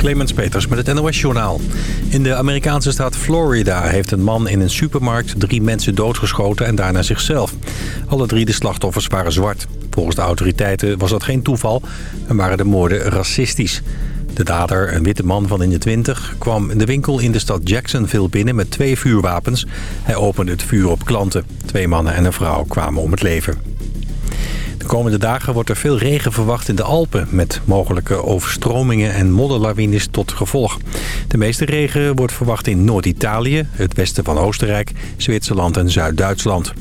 Clemens Peters met het NOS-journaal. In de Amerikaanse staat Florida heeft een man in een supermarkt drie mensen doodgeschoten en daarna zichzelf. Alle drie de slachtoffers waren zwart. Volgens de autoriteiten was dat geen toeval en waren de moorden racistisch. De dader, een witte man van in de 20, kwam de winkel in de stad Jacksonville binnen met twee vuurwapens. Hij opende het vuur op klanten. Twee mannen en een vrouw kwamen om het leven. De komende dagen wordt er veel regen verwacht in de Alpen... met mogelijke overstromingen en modderlawines tot gevolg. De meeste regen wordt verwacht in Noord-Italië, het westen van Oostenrijk... Zwitserland en Zuid-Duitsland.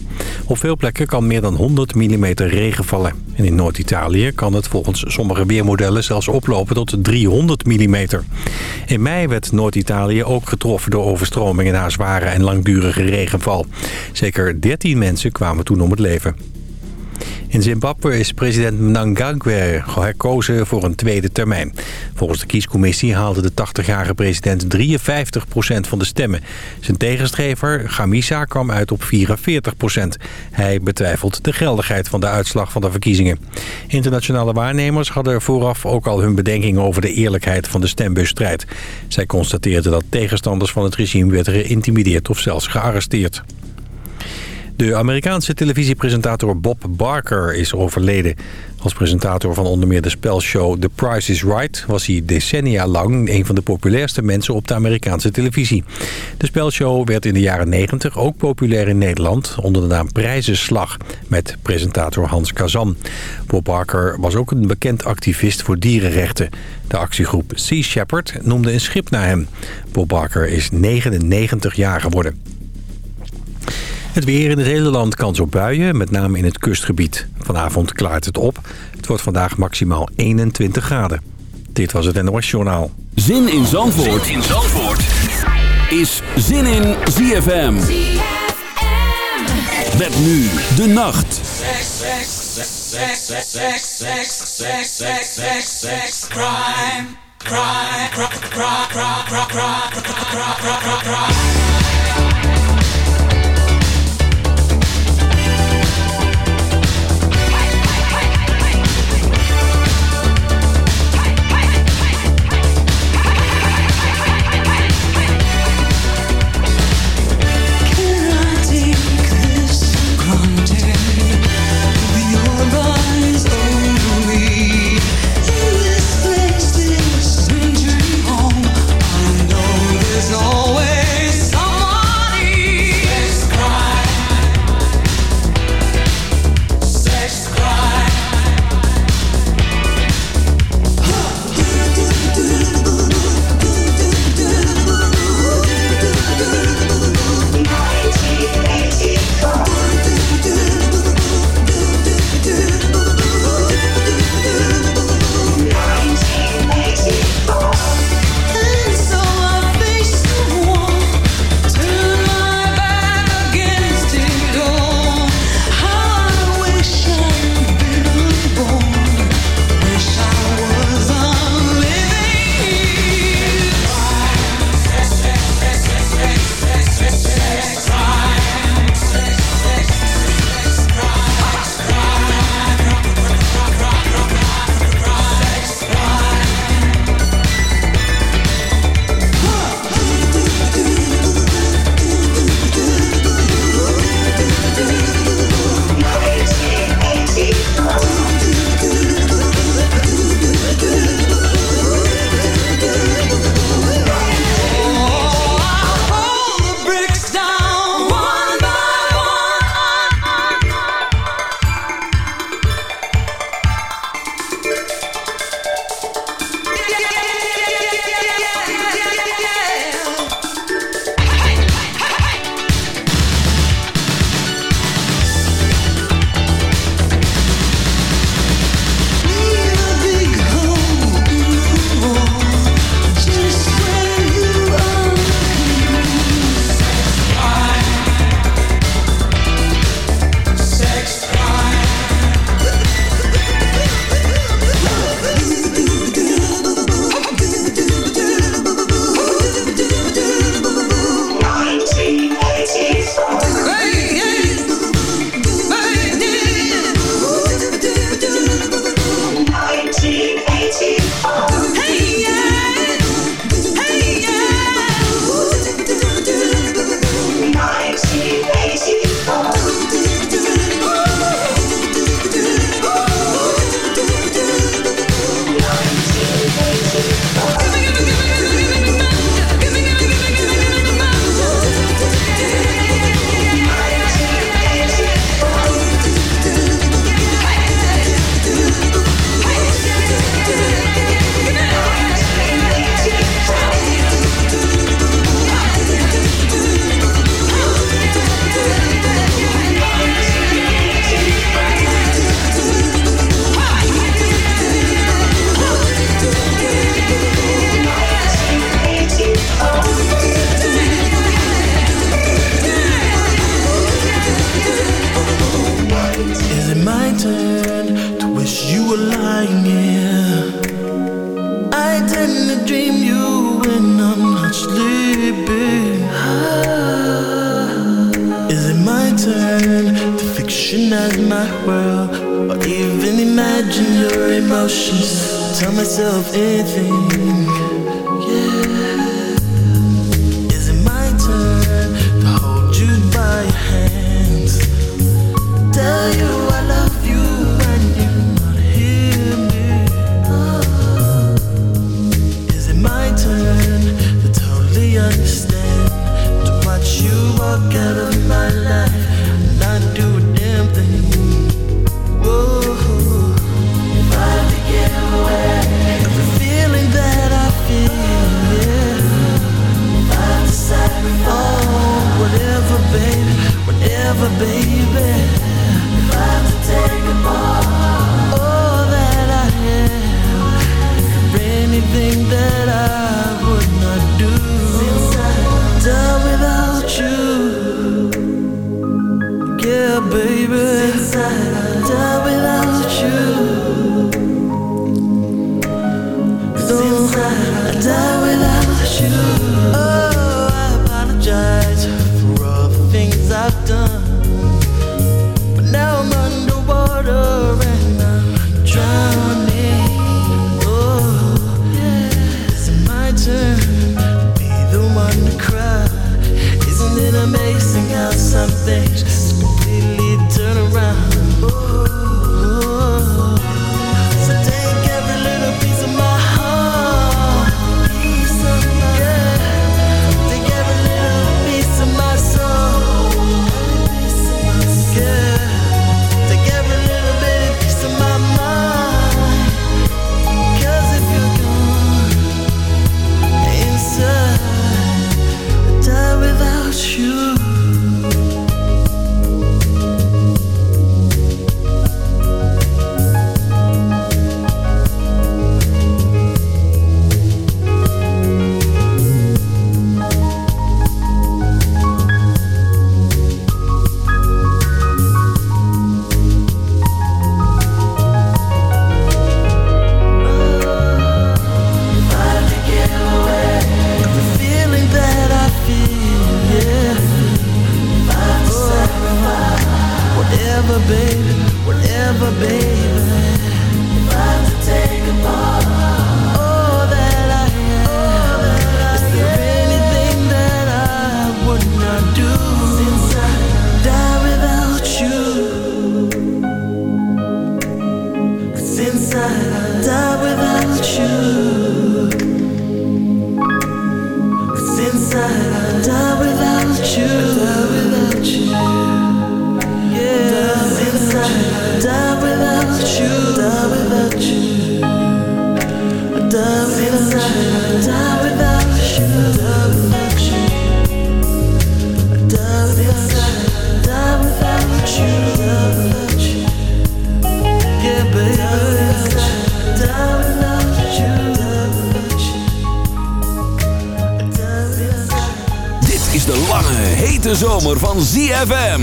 Op veel plekken kan meer dan 100 mm regen vallen. En in Noord-Italië kan het volgens sommige weermodellen zelfs oplopen tot 300 mm. In mei werd Noord-Italië ook getroffen door overstromingen... na zware en langdurige regenval. Zeker 13 mensen kwamen toen om het leven. In Zimbabwe is president Mnangagwa herkozen voor een tweede termijn. Volgens de kiescommissie haalde de 80-jarige president 53% van de stemmen. Zijn tegenstrever Gamisa kwam uit op 44%. Hij betwijfelt de geldigheid van de uitslag van de verkiezingen. Internationale waarnemers hadden vooraf ook al hun bedenkingen over de eerlijkheid van de stembusstrijd. Zij constateerden dat tegenstanders van het regime werden geïntimideerd of zelfs gearresteerd. De Amerikaanse televisiepresentator Bob Barker is overleden. Als presentator van onder meer de spelshow The Price is Right... was hij decennia lang een van de populairste mensen op de Amerikaanse televisie. De spelshow werd in de jaren 90 ook populair in Nederland... onder de naam Prijzenslag met presentator Hans Kazan. Bob Barker was ook een bekend activist voor dierenrechten. De actiegroep Sea Shepherd noemde een schip naar hem. Bob Barker is 99 jaar geworden. Het weer in het hele land kans op buien, met name in het kustgebied. Vanavond klaart het op. Het wordt vandaag maximaal 21 graden. Dit was het NOS Journaal. Zin in Zandvoort, zin in Zandvoort. is Zin in ZFM. Met nu de nacht. Crime. Crime. always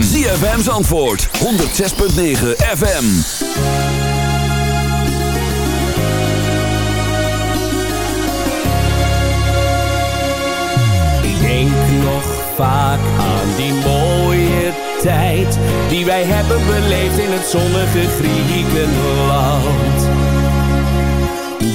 ZFM's antwoord 106.9 FM. Ik denk nog vaak aan die mooie tijd die wij hebben beleefd in het zonnige Griekenland.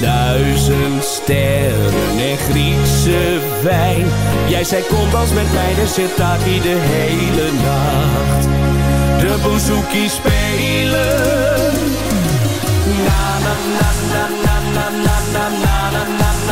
Duizend sterren en Griekse wijn. Jij zei kom als met mij, de sitaki de hele nacht. De bouzouki spelen. Na na na na na na na na na na na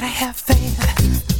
gotta have faith.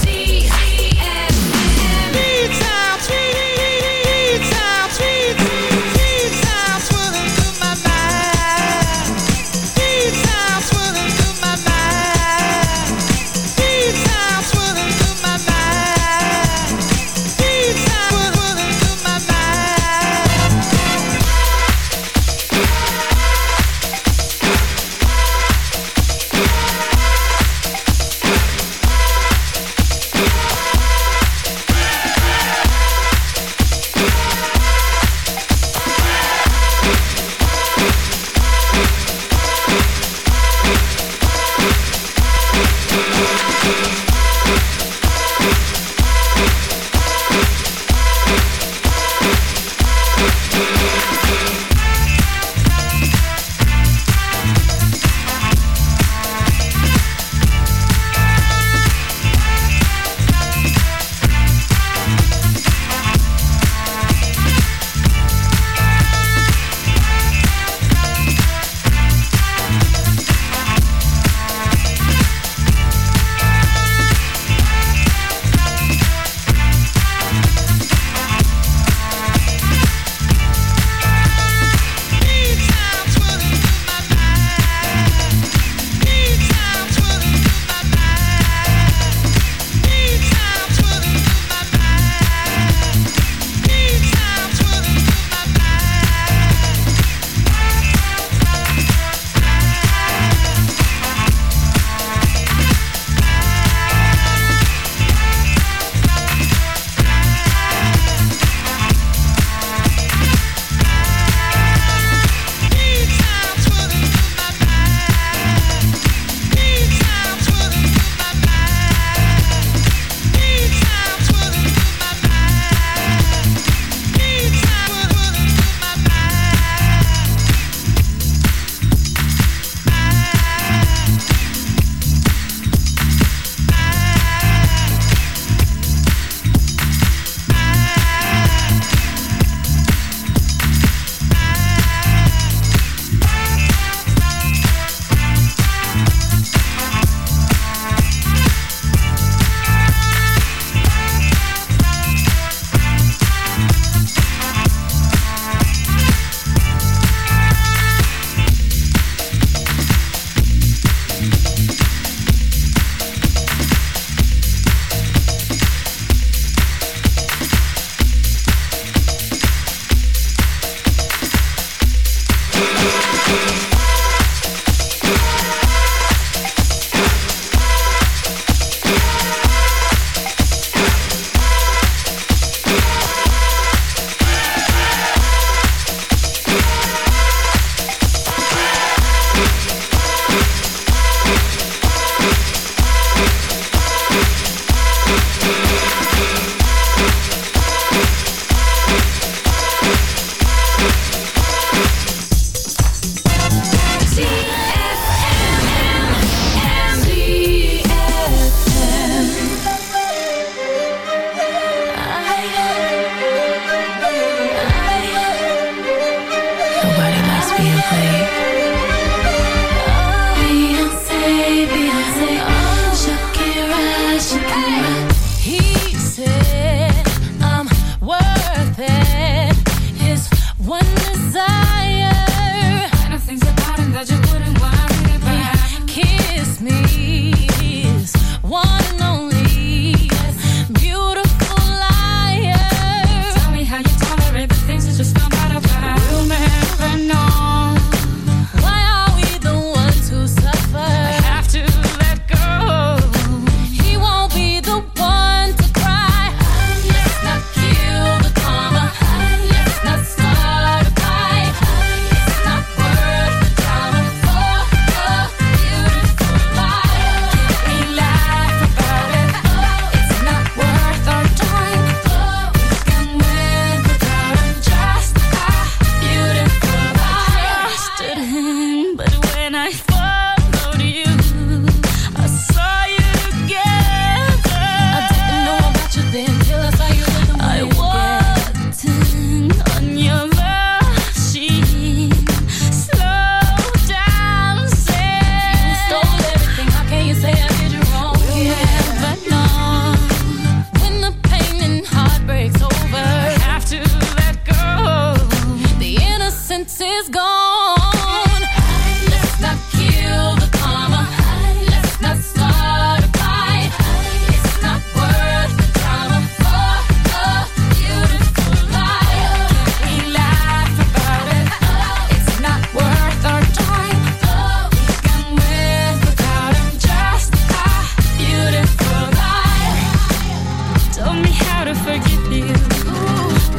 To forgive you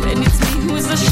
when it's me who's ashamed.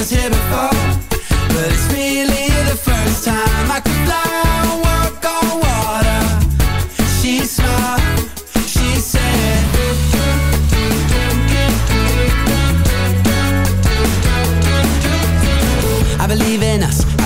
was here before. But it's really the first time I can fly and walk on water. She smiled, she said, I believe in us.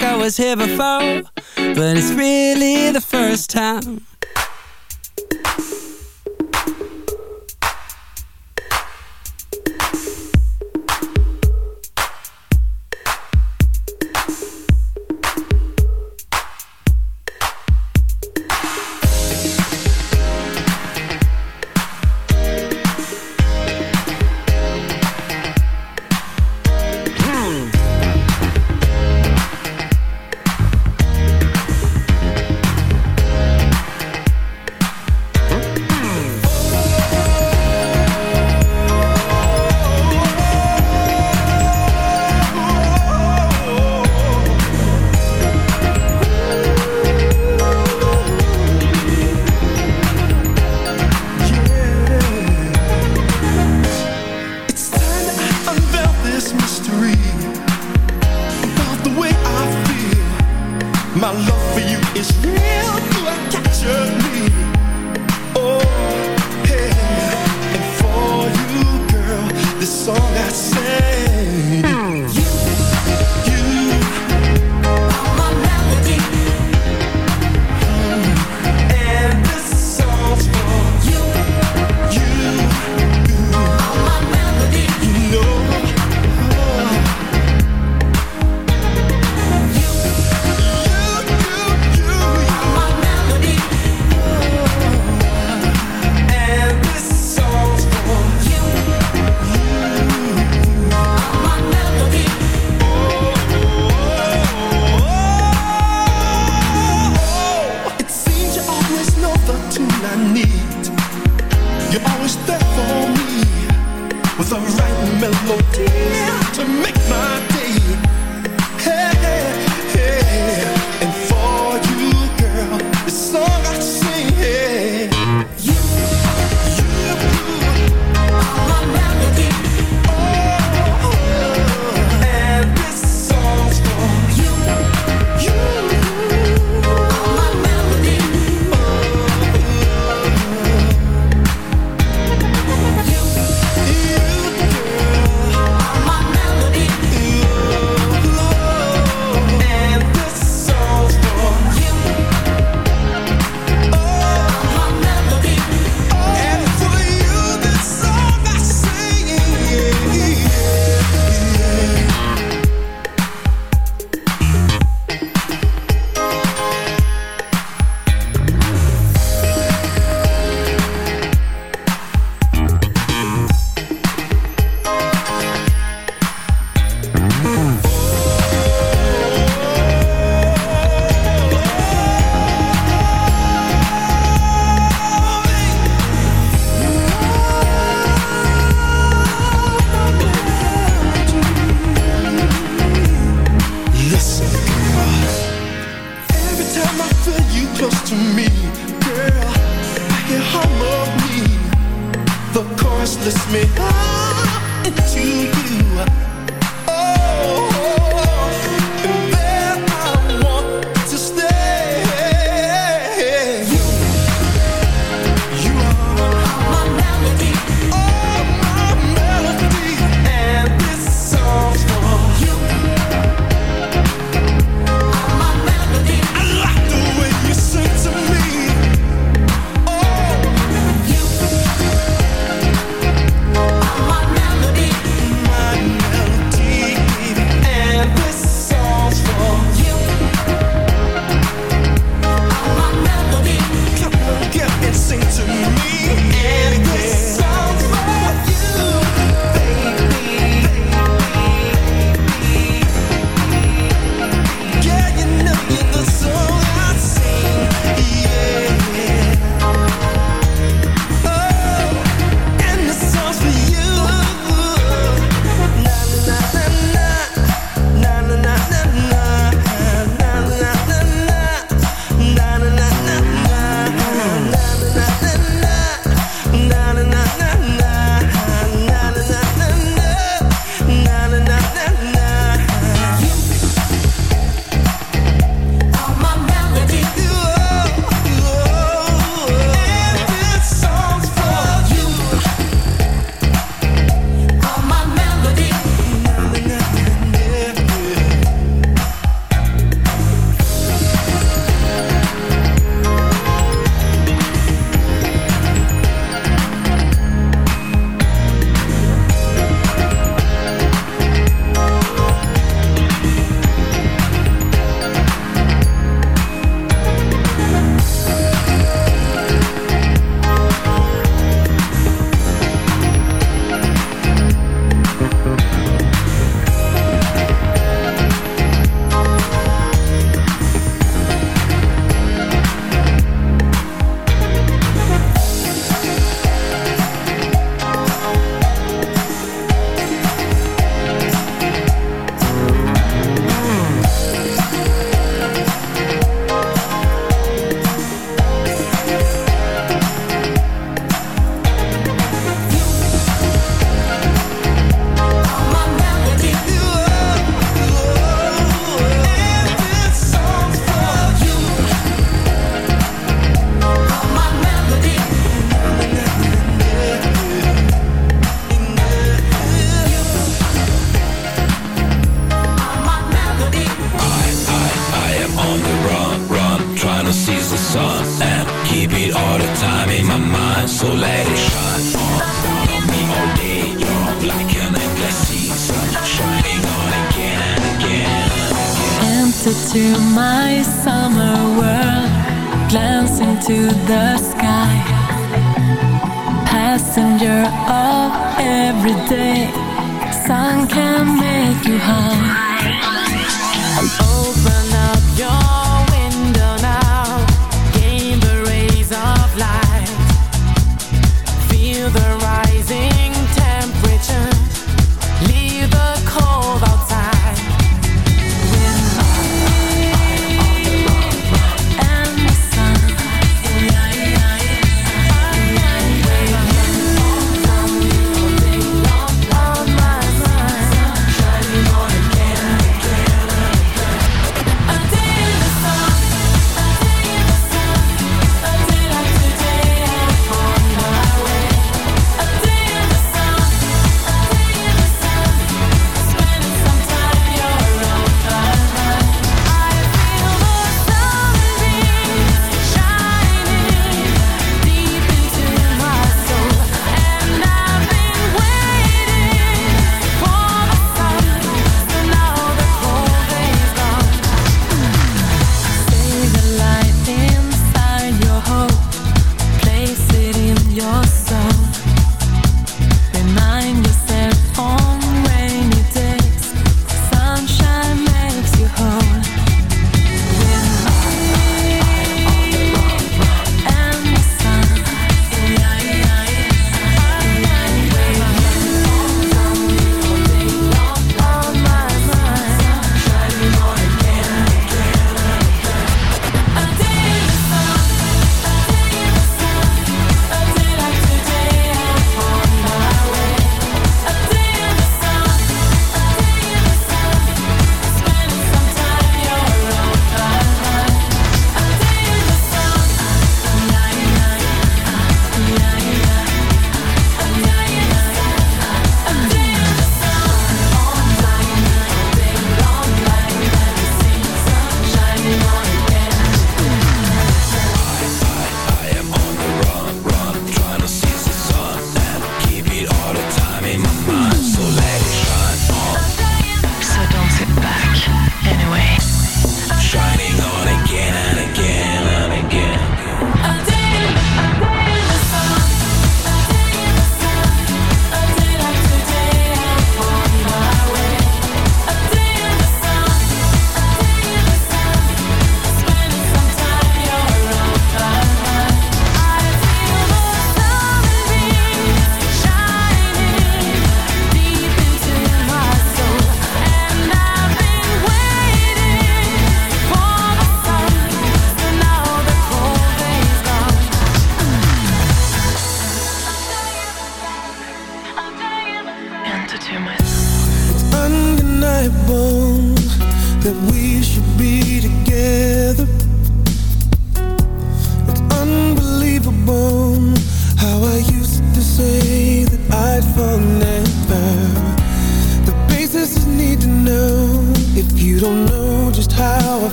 like I was here before, but it's really the first time.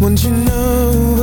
Won't you know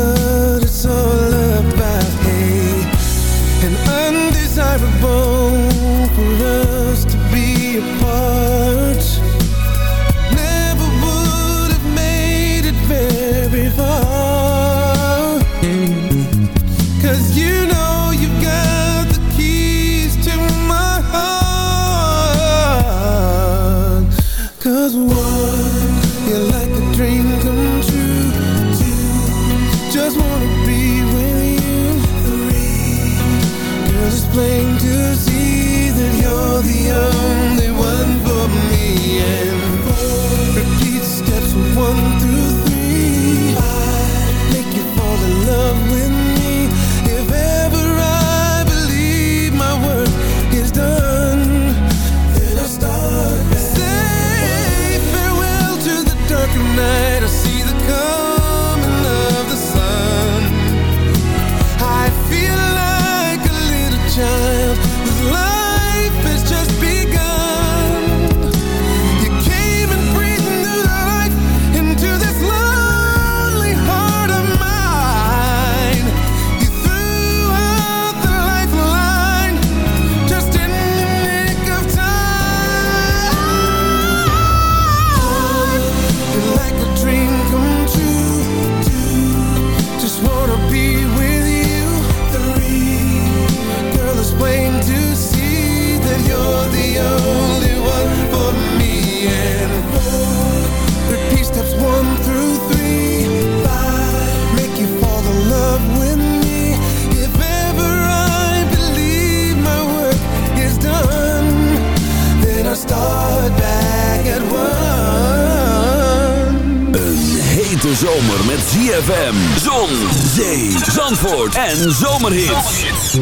zomer met ZFM. Zon, zee, zandvoort en zomerhits.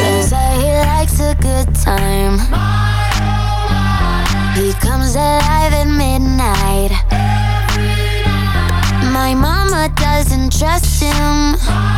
They say he likes a good time. He comes alive at midnight. My mama doesn't trust him.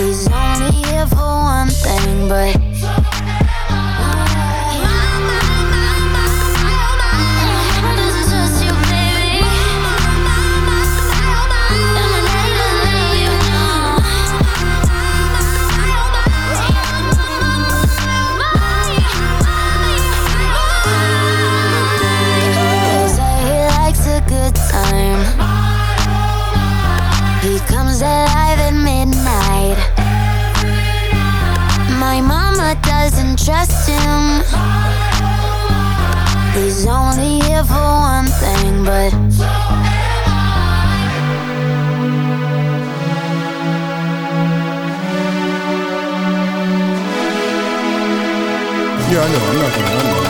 He's only here for one thing, but. 这玩怎么了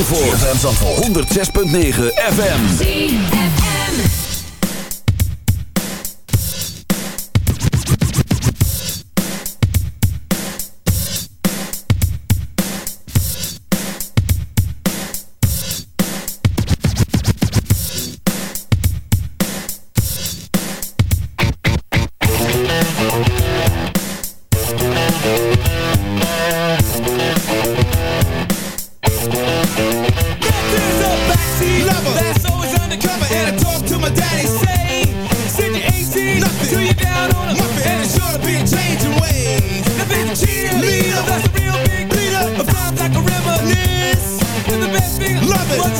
Zandvoort. van 106.9 FM. Cheerleader, that's a real big leader. I'm like a reminisce. With the best thing, love it.